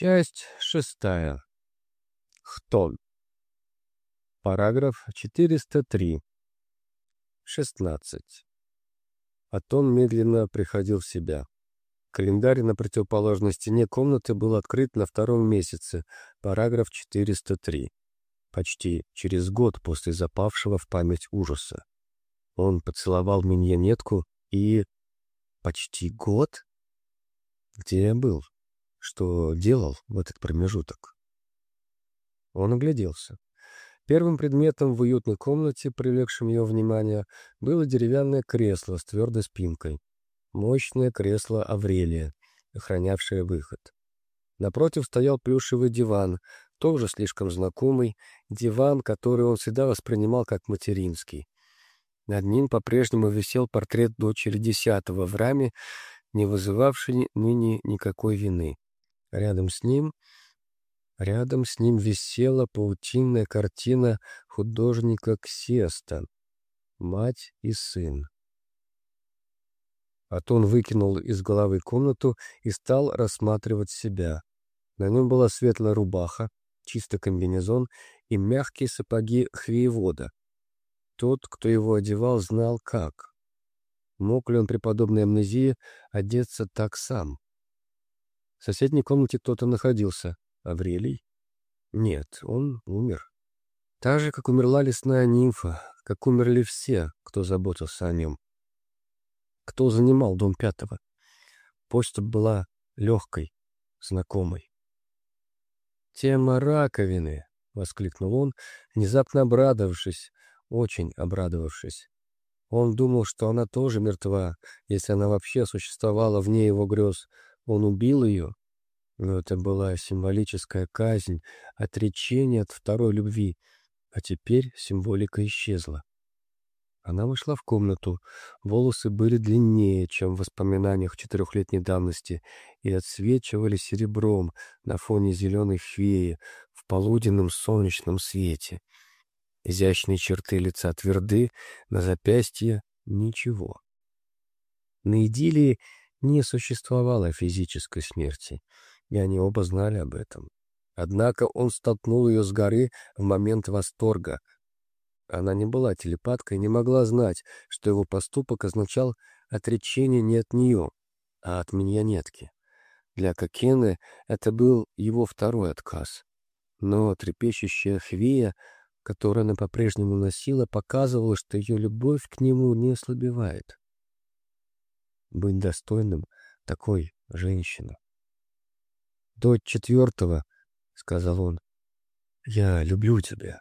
Часть шестая. Хтон. Параграф 403. 16. Атон медленно приходил в себя. Календарь на противоположной стене комнаты был открыт на втором месяце, параграф 403. Почти через год после запавшего в память ужаса. Он поцеловал миньонетку и... Почти год? Где я был? Что делал в этот промежуток? Он огляделся. Первым предметом в уютной комнате, привлекшим его внимание, было деревянное кресло с твердой спинкой. Мощное кресло Аврелия, охранявшее выход. Напротив стоял плюшевый диван, тоже слишком знакомый, диван, который он всегда воспринимал как материнский. Над ним по-прежнему висел портрет дочери десятого в раме, не вызывавший ныне никакой вины. Рядом с ним... Рядом с ним висела паутинная картина художника Ксеста «Мать и сын». Атон выкинул из головы комнату и стал рассматривать себя. На нем была светлая рубаха, чистый комбинезон и мягкие сапоги хвеевода. Тот, кто его одевал, знал как. Мог ли он при подобной амнезии одеться так сам? В соседней комнате кто-то находился. Аврелий? Нет, он умер. Так же, как умерла лесная нимфа, как умерли все, кто заботился о нем кто занимал дом пятого. Почта была легкой, знакомой. «Тема раковины!» — воскликнул он, внезапно обрадовавшись, очень обрадовавшись. Он думал, что она тоже мертва, если она вообще существовала вне его грез. Он убил ее, но это была символическая казнь, отречение от второй любви, а теперь символика исчезла. Она вышла в комнату. Волосы были длиннее, чем в воспоминаниях четырехлетней давности, и отсвечивали серебром на фоне зеленой феи в полуденном солнечном свете. Изящные черты лица тверды, на запястье — ничего. На идиллии не существовало физической смерти, и они оба знали об этом. Однако он столкнул ее с горы в момент восторга, она не была телепаткой и не могла знать, что его поступок означал отречение не от нее, а от миньонетки. Для Кокены это был его второй отказ. Но трепещущая Хвея, которую она по-прежнему носила, показывала, что ее любовь к нему не ослабевает. Быть достойным такой женщины. «Дочь четвертого», — сказал он, — «я люблю тебя».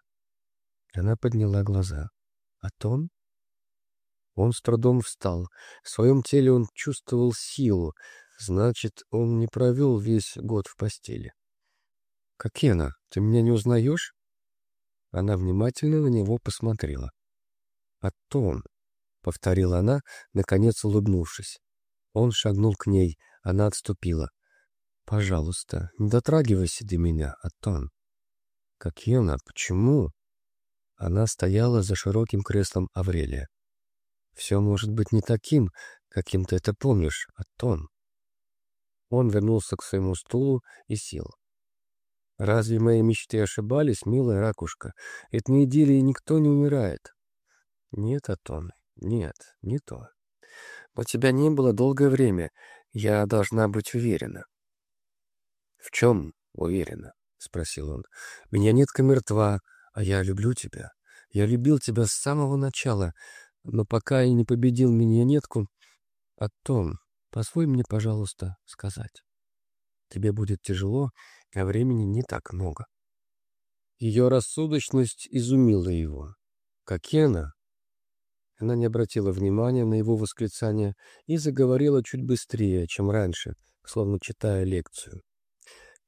Она подняла глаза. «А Тон?» Он с трудом встал. В своем теле он чувствовал силу. Значит, он не провел весь год в постели. «Какена, ты меня не узнаешь?» Она внимательно на него посмотрела. «Атон», — повторила она, наконец улыбнувшись. Он шагнул к ней, она отступила. «Пожалуйста, не дотрагивайся до меня, Атон». «Какена, почему?» Она стояла за широким креслом Аврелия. «Все может быть не таким, каким ты это помнишь, Аттон». Он вернулся к своему стулу и сел. «Разве мои мечты ошибались, милая ракушка? Это не идиллии никто не умирает». «Нет, Атон, нет, не то. У тебя не было долгое время. Я должна быть уверена». «В чем уверена?» — спросил он. «Меня нетка мертва, а я люблю тебя. Я любил тебя с самого начала, но пока я не победил миньонетку, о том, позволь мне, пожалуйста, сказать. Тебе будет тяжело, а времени не так много. Ее рассудочность изумила его. Какена? Она не обратила внимания на его восклицание и заговорила чуть быстрее, чем раньше, словно читая лекцию.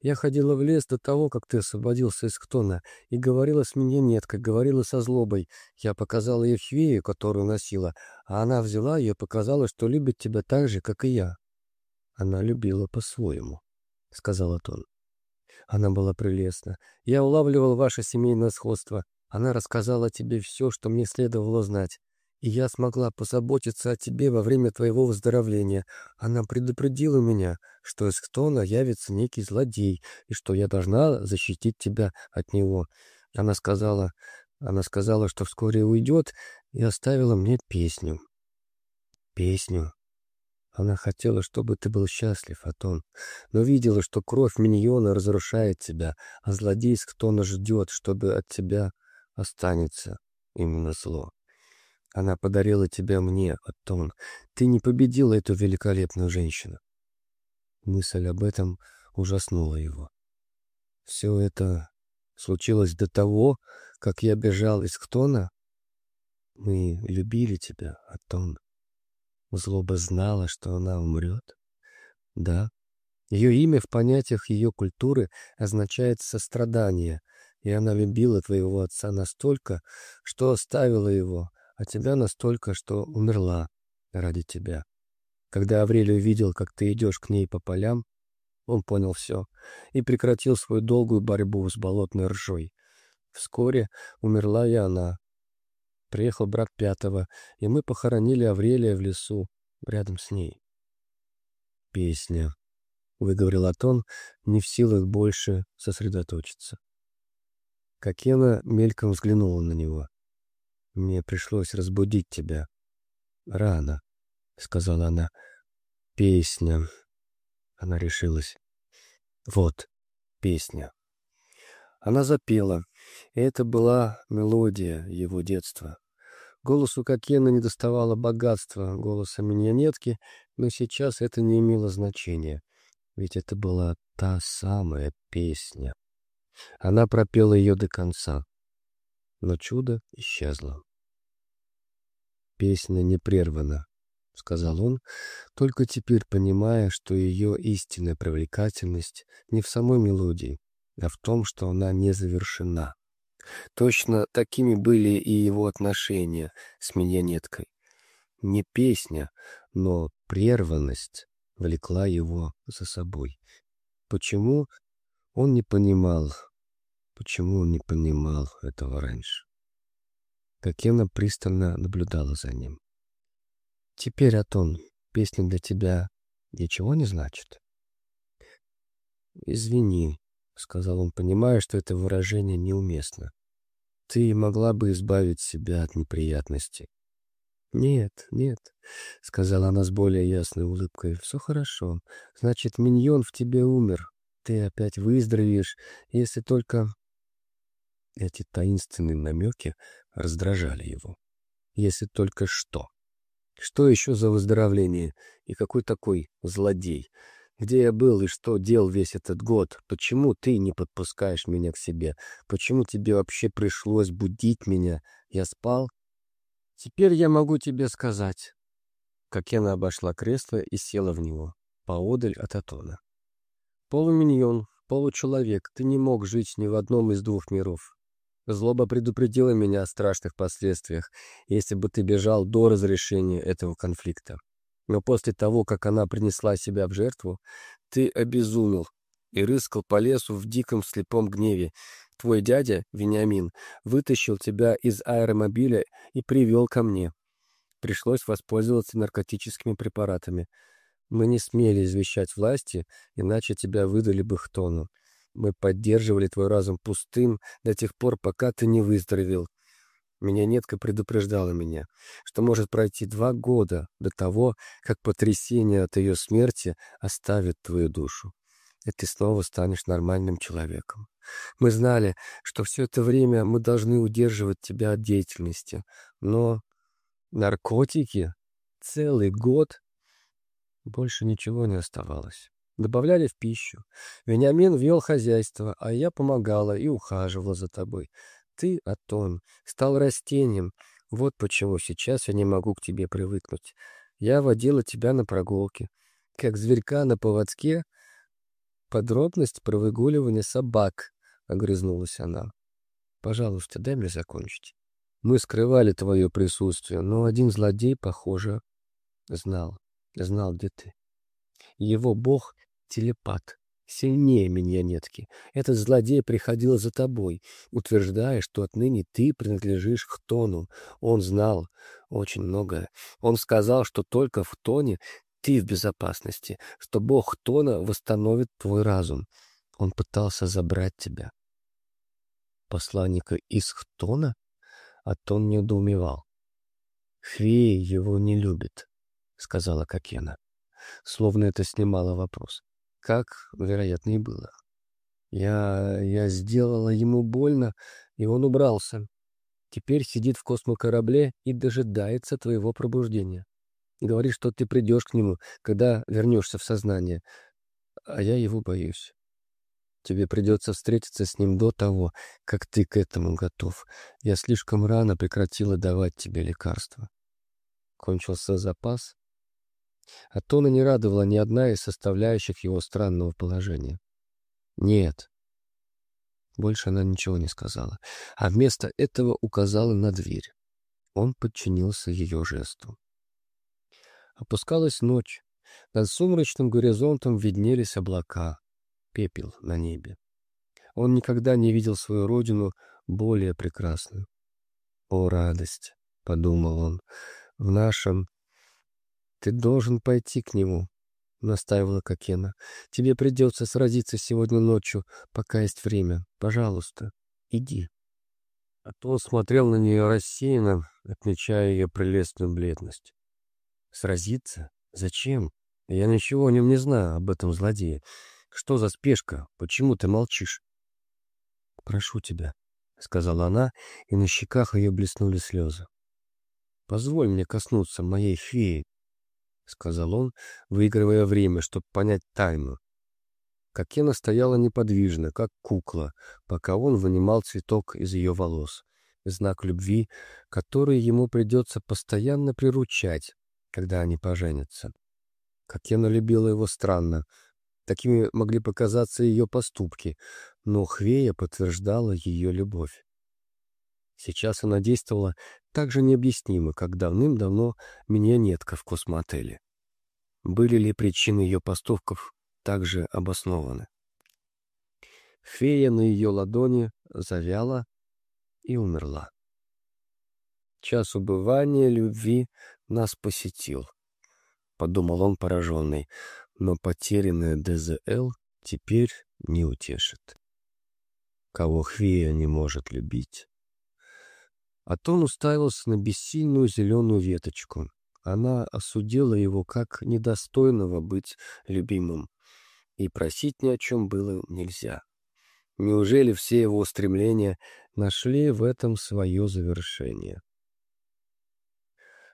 Я ходила в лес до того, как ты освободился из Ктона, и говорила с меня нет, как говорила со злобой. Я показала ей фею, которую носила, а она взяла ее и показала, что любит тебя так же, как и я. Она любила по-своему, — сказал Атон. Она была прелестна. Я улавливал ваше семейное сходство. Она рассказала тебе все, что мне следовало знать. И я смогла позаботиться о тебе во время твоего выздоровления. Она предупредила меня, что из Хтона явится некий злодей, и что я должна защитить тебя от него. Она сказала, она сказала, что вскоре уйдет, и оставила мне песню. Песню. Она хотела, чтобы ты был счастлив, Атон, но видела, что кровь миньона разрушает тебя, а злодей с Хтона ждет, чтобы от тебя останется именно зло. Она подарила тебя мне, Атон. Ты не победила эту великолепную женщину. Мысль об этом ужаснула его. Все это случилось до того, как я бежал из Хтона? Мы любили тебя, Атон. Злоба знала, что она умрет? Да. Ее имя в понятиях ее культуры означает «сострадание», и она любила твоего отца настолько, что оставила его, а тебя настолько, что умерла ради тебя. Когда Аврелий увидел, как ты идешь к ней по полям, он понял все и прекратил свою долгую борьбу с болотной ржой. Вскоре умерла и она. Приехал брат пятого, и мы похоронили Аврелия в лесу, рядом с ней. «Песня», — выговорил Атон, не в силах больше сосредоточиться. Кокена мельком взглянула на него. Мне пришлось разбудить тебя. Рано, — сказала она. Песня. Она решилась. Вот, песня. Она запела, и это была мелодия его детства. Голосу Кокена не доставало богатства голоса миньонетки, но сейчас это не имело значения, ведь это была та самая песня. Она пропела ее до конца но чудо исчезло. «Песня не прервана», — сказал он, только теперь понимая, что ее истинная привлекательность не в самой мелодии, а в том, что она не завершена. Точно такими были и его отношения с миньонеткой. Не песня, но прерванность влекла его за собой. Почему, он не понимал, Почему он не понимал этого раньше? Кокена пристально наблюдала за ним. «Теперь, Атон, песня для тебя ничего не значит?» «Извини», — сказал он, понимая, что это выражение неуместно. «Ты могла бы избавить себя от неприятностей». «Нет, нет», — сказала она с более ясной улыбкой, — «все хорошо. Значит, миньон в тебе умер. Ты опять выздоровеешь, если только эти таинственные намеки раздражали его. Если только что. Что еще за выздоровление? И какой такой злодей? Где я был и что делал весь этот год? Почему ты не подпускаешь меня к себе? Почему тебе вообще пришлось будить меня? Я спал? Теперь я могу тебе сказать. Кокена обошла кресло и села в него, поодаль от Атона. Полуминьон, получеловек, ты не мог жить ни в одном из двух миров. Злоба предупредила меня о страшных последствиях, если бы ты бежал до разрешения этого конфликта. Но после того, как она принесла себя в жертву, ты обезумел и рыскал по лесу в диком слепом гневе. Твой дядя, Вениамин, вытащил тебя из аэромобиля и привел ко мне. Пришлось воспользоваться наркотическими препаратами. Мы не смели извещать власти, иначе тебя выдали бы Хтону. Мы поддерживали твой разум пустым до тех пор, пока ты не выздоровел. Меня нетка предупреждала меня, что может пройти два года до того, как потрясение от ее смерти оставит твою душу, и ты снова станешь нормальным человеком. Мы знали, что все это время мы должны удерживать тебя от деятельности, но наркотики целый год больше ничего не оставалось добавляли в пищу. Вениамин вел хозяйство, а я помогала и ухаживала за тобой. Ты, Атон, стал растением. Вот почему сейчас я не могу к тебе привыкнуть. Я водила тебя на прогулки, как зверька на поводке. Подробность про выгуливание собак, — огрызнулась она. Пожалуйста, дай мне закончить. Мы скрывали твое присутствие, но один злодей, похоже, знал, знал, где ты. Его бог телепат, сильнее миньонетки. Этот злодей приходил за тобой, утверждая, что отныне ты принадлежишь Хтону. Он знал очень многое. Он сказал, что только в Тоне ты в безопасности, что бог Хтона восстановит твой разум. Он пытался забрать тебя. Посланника из Хтона? А Тон недоумевал. Хвеи его не любит, сказала Кокена. Словно это снимало вопрос как, вероятно, и было. Я... я сделала ему больно, и он убрался. Теперь сидит в космокорабле и дожидается твоего пробуждения. Говорит, что ты придешь к нему, когда вернешься в сознание. А я его боюсь. Тебе придется встретиться с ним до того, как ты к этому готов. Я слишком рано прекратила давать тебе лекарства. Кончился запас, а Тона не радовала ни одна из составляющих его странного положения. «Нет». Больше она ничего не сказала, а вместо этого указала на дверь. Он подчинился ее жесту. Опускалась ночь. Над сумрачным горизонтом виднелись облака, пепел на небе. Он никогда не видел свою родину более прекрасную. «О, радость!» — подумал он. «В нашем «Ты должен пойти к нему», — настаивала Кокена. «Тебе придется сразиться сегодня ночью, пока есть время. Пожалуйста, иди». А то он смотрел на нее рассеянно, отмечая ее прелестную бледность. «Сразиться? Зачем? Я ничего о нем не знаю, об этом злодее. Что за спешка? Почему ты молчишь?» «Прошу тебя», — сказала она, и на щеках ее блеснули слезы. «Позволь мне коснуться моей феи, — сказал он, выигрывая время, чтобы понять тайну. Кокена стояла неподвижно, как кукла, пока он вынимал цветок из ее волос. Знак любви, который ему придется постоянно приручать, когда они поженятся. Кокена любила его странно. Такими могли показаться ее поступки, но Хвея подтверждала ее любовь. Сейчас она действовала так же необъяснимо, как давным-давно миньонетка в космотеле. Были ли причины ее поступков также обоснованы? Фея на ее ладони завяла и умерла. Час убывания любви нас посетил, — подумал он пораженный, но потерянная ДЗЛ теперь не утешит. Кого Хвея не может любить, Атон уставился на бессильную зеленую веточку. Она осудила его как недостойного быть любимым, и просить ни о чем было нельзя. Неужели все его стремления нашли в этом свое завершение?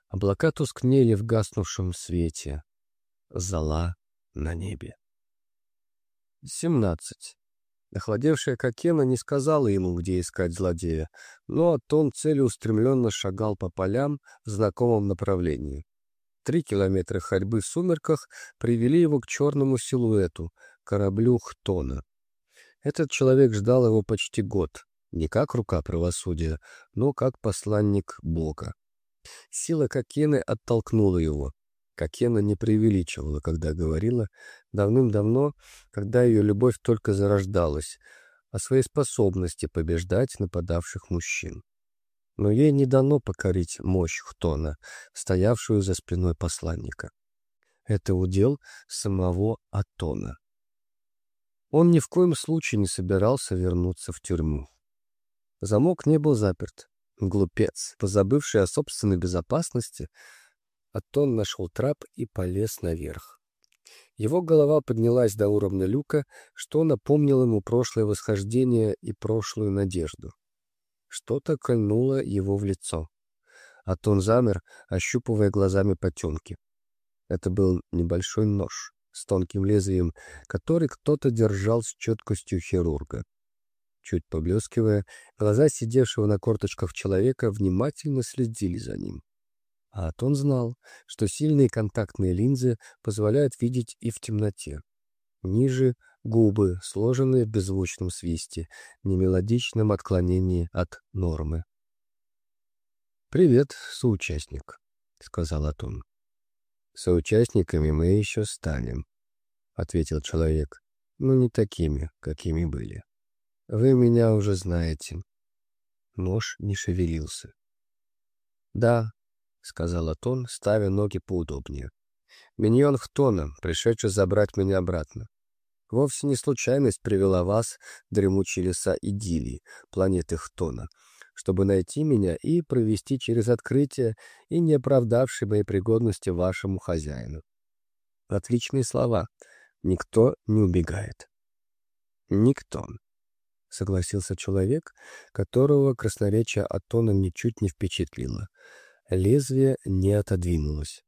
Облака тускнели в гаснувшем свете. Зала на небе. Семнадцать. Охладевшая Кокена не сказала ему, где искать злодея, но Атон целеустремленно шагал по полям в знакомом направлении. Три километра ходьбы в сумерках привели его к черному силуэту, кораблю Хтона. Этот человек ждал его почти год, не как рука правосудия, но как посланник Бога. Сила Кокены оттолкнула его. Кокена не преувеличивала, когда говорила давным-давно, когда ее любовь только зарождалась, о своей способности побеждать нападавших мужчин. Но ей не дано покорить мощь Хтона, стоявшую за спиной посланника. Это удел самого Атона. Он ни в коем случае не собирался вернуться в тюрьму. Замок не был заперт. Глупец, позабывший о собственной безопасности, Атон нашел трап и полез наверх. Его голова поднялась до уровня люка, что напомнило ему прошлое восхождение и прошлую надежду. Что-то кольнуло его в лицо. Атон замер, ощупывая глазами потемки. Это был небольшой нож с тонким лезвием, который кто-то держал с четкостью хирурга. Чуть поблескивая, глаза сидевшего на корточках человека внимательно следили за ним. А Атон знал, что сильные контактные линзы позволяют видеть и в темноте. Ниже — губы, сложенные в беззвучном свисте, немелодичном отклонении от нормы. «Привет, соучастник», — сказал Атон. «Соучастниками мы еще станем», — ответил человек. но не такими, какими были. Вы меня уже знаете. Нож не шевелился. «Да», — сказал Атон, ставя ноги поудобнее. «Миньон Хтона, пришедший забрать меня обратно. Вовсе не случайность привела вас, дремучие леса Идилии, планеты Хтона, чтобы найти меня и провести через открытие и не оправдавшей моей пригодности вашему хозяину. Отличные слова. Никто не убегает. Никто. Согласился человек, которого красноречие Атона ничуть не впечатлило. Лезвие не отодвинулось.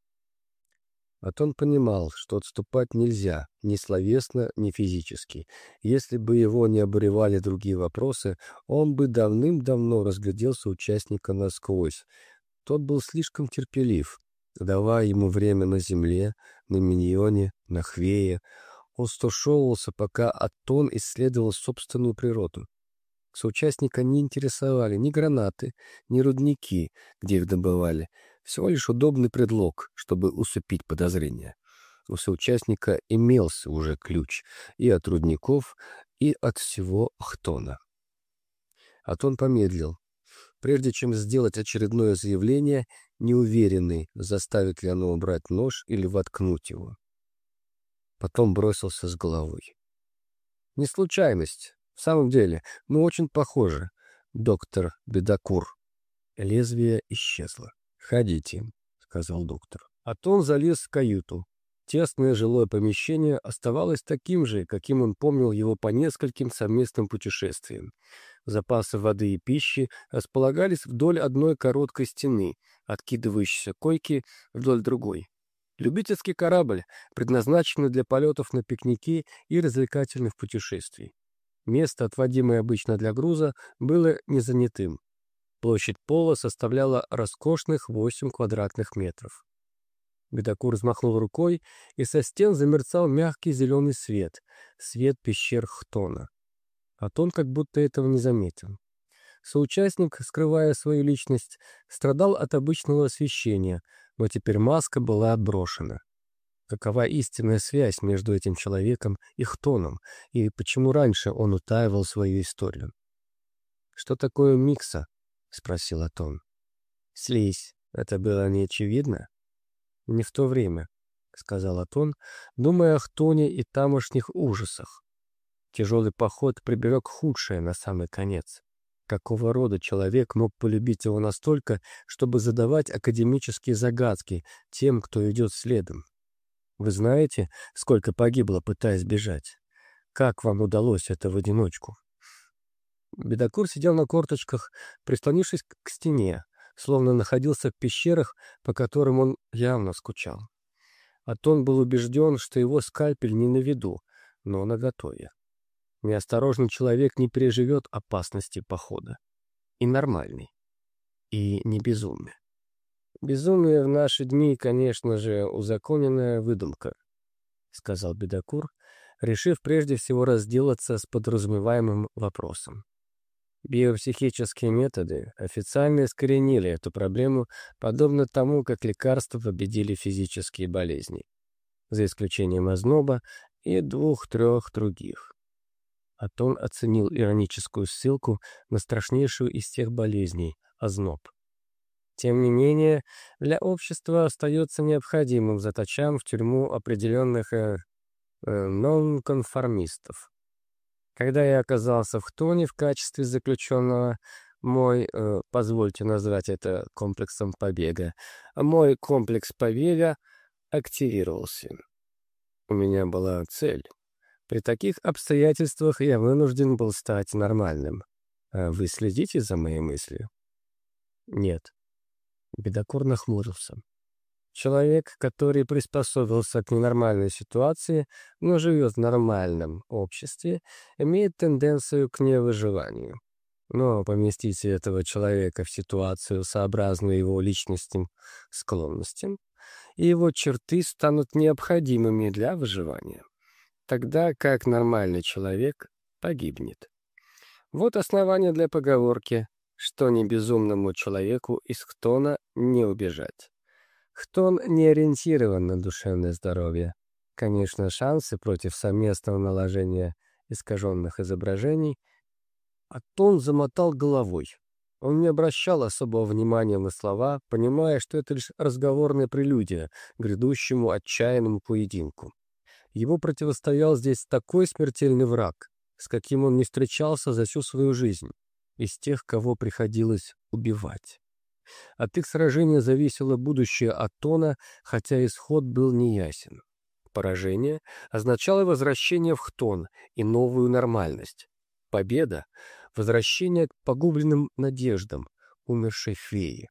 Атон понимал, что отступать нельзя, ни словесно, ни физически. Если бы его не обуревали другие вопросы, он бы давным-давно разгляделся участника насквозь. Тот был слишком терпелив, давая ему время на земле, на миньоне, на хвее. Он стушевывался, пока Атон исследовал собственную природу. Соучастника не интересовали ни гранаты, ни рудники, где их добывали, всего лишь удобный предлог, чтобы усыпить подозрения. У соучастника имелся уже ключ и от рудников, и от всего Ахтона. Атон помедлил. Прежде чем сделать очередное заявление, неуверенный, заставит ли оно убрать нож или воткнуть его. Потом бросился с головой. Не случайность, в самом деле, но очень похоже. Доктор Бедокур. Лезвие исчезло. «Ходите», — сказал доктор. А Атон залез в каюту. Тесное жилое помещение оставалось таким же, каким он помнил его по нескольким совместным путешествиям. Запасы воды и пищи располагались вдоль одной короткой стены, откидывающейся койки вдоль другой. Любительский корабль, предназначенный для полетов на пикники и развлекательных путешествий. Место, отводимое обычно для груза, было незанятым. Площадь пола составляла роскошных 8 квадратных метров. Бедокур взмахнул рукой, и со стен замерцал мягкий зеленый свет, свет пещер Хтона. А тон как будто этого не заметил. Соучастник, скрывая свою личность, страдал от обычного освещения, но теперь маска была отброшена. Какова истинная связь между этим человеком и Хтоном, и почему раньше он утаивал свою историю? Что такое микса? — спросил Атон. «Слизь. Это было не очевидно?» «Не в то время», — сказал Атон, думая о Хтоне и тамошних ужасах. Тяжелый поход приберег худшее на самый конец. Какого рода человек мог полюбить его настолько, чтобы задавать академические загадки тем, кто идет следом? Вы знаете, сколько погибло, пытаясь бежать? Как вам удалось это в одиночку? Бедокур сидел на корточках, прислонившись к стене, словно находился в пещерах, по которым он явно скучал. Атон был убежден, что его скальпель не на виду, но на готове. Неосторожный человек не переживет опасности похода. И нормальный. И не безумный. Безумие в наши дни, конечно же, узаконенная выдумка, — сказал Бедокур, решив прежде всего разделаться с подразумеваемым вопросом. Биопсихические методы официально искоренили эту проблему, подобно тому, как лекарства победили физические болезни, за исключением озноба и двух-трех других. Атон оценил ироническую ссылку на страшнейшую из тех болезней – озноб. Тем не менее, для общества остается необходимым заточам в тюрьму определенных э, э, нонконформистов. Когда я оказался в Хтоне в качестве заключенного, мой, э, позвольте назвать это комплексом побега, мой комплекс побега активировался. У меня была цель. При таких обстоятельствах я вынужден был стать нормальным. А вы следите за моей мыслью? Нет. Бедокур нахмурился. Человек, который приспособился к ненормальной ситуации, но живет в нормальном обществе, имеет тенденцию к невыживанию. Но поместите этого человека в ситуацию, сообразную его личностным склонностям, и его черты станут необходимыми для выживания. Тогда как нормальный человек погибнет. Вот основание для поговорки, что не безумному человеку из Хтона не убежать. Хтон не ориентирован на душевное здоровье. Конечно, шансы против совместного наложения искаженных изображений. А Тон замотал головой. Он не обращал особого внимания на слова, понимая, что это лишь разговорная прелюдия к грядущему отчаянному поединку. Ему противостоял здесь такой смертельный враг, с каким он не встречался за всю свою жизнь, из тех, кого приходилось убивать. От их сражения зависело будущее Атона, хотя исход был неясен. Поражение означало возвращение в Хтон и новую нормальность. Победа — возвращение к погубленным надеждам умершей феи.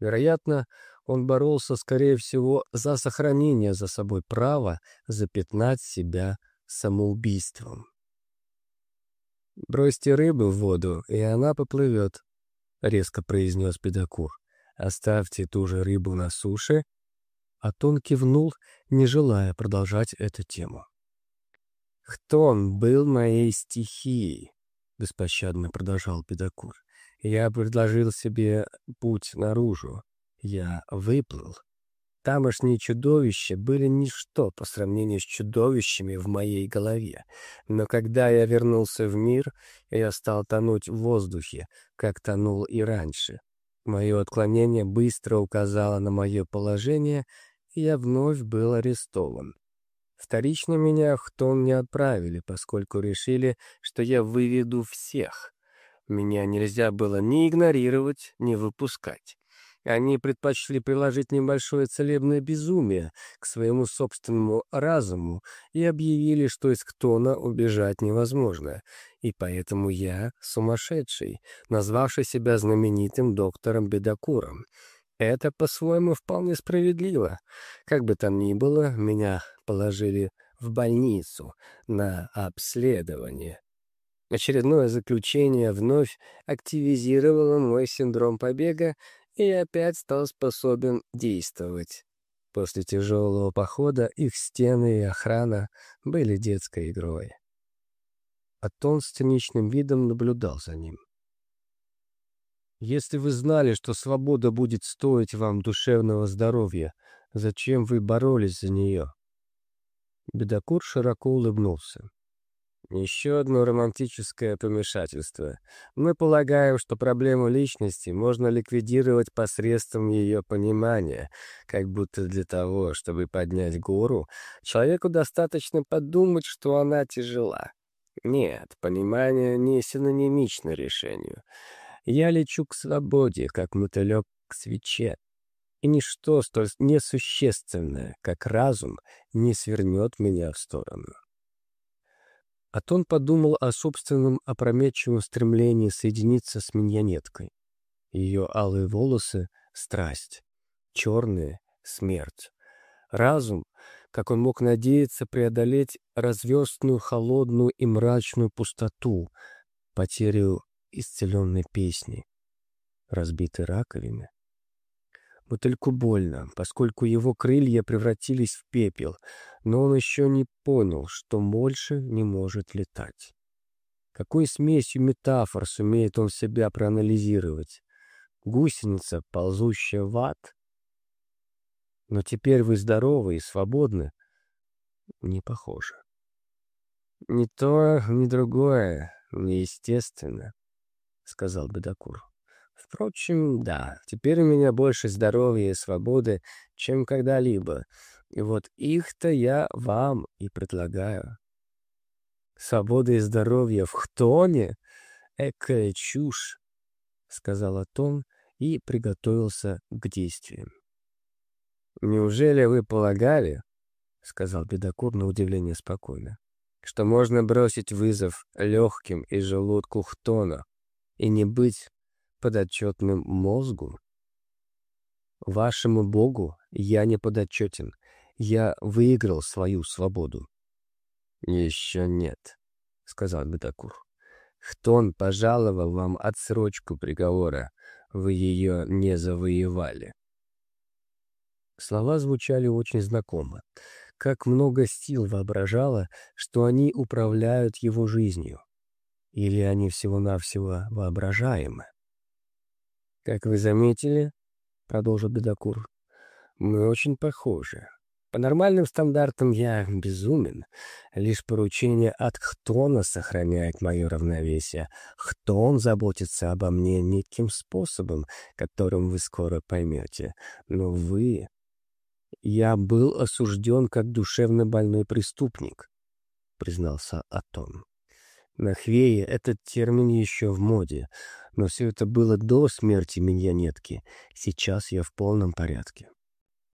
Вероятно, он боролся, скорее всего, за сохранение за собой права запятнать себя самоубийством. «Бросьте рыбу в воду, и она поплывет», — резко произнес Педокур. «Оставьте ту же рыбу на суше». А тон кивнул, не желая продолжать эту тему. «Хтон был моей стихией», — беспощадно продолжал Педокур. «Я предложил себе путь наружу. Я выплыл. Тамошние чудовища были ничто по сравнению с чудовищами в моей голове. Но когда я вернулся в мир, я стал тонуть в воздухе, как тонул и раньше. Мое отклонение быстро указало на мое положение, и я вновь был арестован. Вторично меня в тон не отправили, поскольку решили, что я выведу всех. Меня нельзя было ни игнорировать, ни выпускать. Они предпочли приложить небольшое целебное безумие к своему собственному разуму и объявили, что из Ктона убежать невозможно, и поэтому я сумасшедший, назвавший себя знаменитым доктором Бедокуром. Это, по-своему, вполне справедливо. Как бы там ни было, меня положили в больницу на обследование. Очередное заключение вновь активизировало мой синдром побега и опять стал способен действовать. После тяжелого похода их стены и охрана были детской игрой. Атон с циничным видом наблюдал за ним. «Если вы знали, что свобода будет стоить вам душевного здоровья, зачем вы боролись за нее?» Бедокур широко улыбнулся. Еще одно романтическое помешательство. Мы полагаем, что проблему личности можно ликвидировать посредством ее понимания, как будто для того, чтобы поднять гору, человеку достаточно подумать, что она тяжела. Нет, понимание не синонимично решению. Я лечу к свободе, как мотылек к свече. И ничто столь несущественное, как разум, не свернет меня в сторону. Атон подумал о собственном опрометчивом стремлении соединиться с миньонеткой. Ее алые волосы — страсть, черные — смерть. Разум, как он мог надеяться преодолеть разверстную, холодную и мрачную пустоту, потерю исцеленной песни, разбитой раковины. Мотыльку больно, поскольку его крылья превратились в пепел, но он еще не понял, что больше не может летать. Какой смесью метафор сумеет он себя проанализировать? Гусеница, ползущая в ад? Но теперь вы здоровы и свободны? Не похоже. Ни то, ни другое неестественно, — сказал Бедокур. Впрочем, да, теперь у меня больше здоровья и свободы, чем когда-либо, и вот их-то я вам и предлагаю. Свобода и здоровье в Хтоне? Экая чушь, — сказал Атон и приготовился к действиям. «Неужели вы полагали, — сказал Бедокур на удивление спокойно, — что можно бросить вызов легким и желудку Хтона и не быть подотчетным мозгу? Вашему богу я не подотчетен. Я выиграл свою свободу. Еще нет, — сказал Бетакур. Хтон пожаловал вам отсрочку приговора. Вы ее не завоевали. Слова звучали очень знакомо. Как много сил воображало, что они управляют его жизнью. Или они всего-навсего воображаемы. «Как вы заметили, — продолжил Бедокур, — мы очень похожи. По нормальным стандартам я безумен. Лишь поручение от Хтона сохраняет мое равновесие. Хтон заботится обо мне неким способом, которым вы скоро поймете. Но вы... Я был осужден как душевно больной преступник, признался Атон. На Хвее этот термин еще в моде, но все это было до смерти миньонетки. Сейчас я в полном порядке.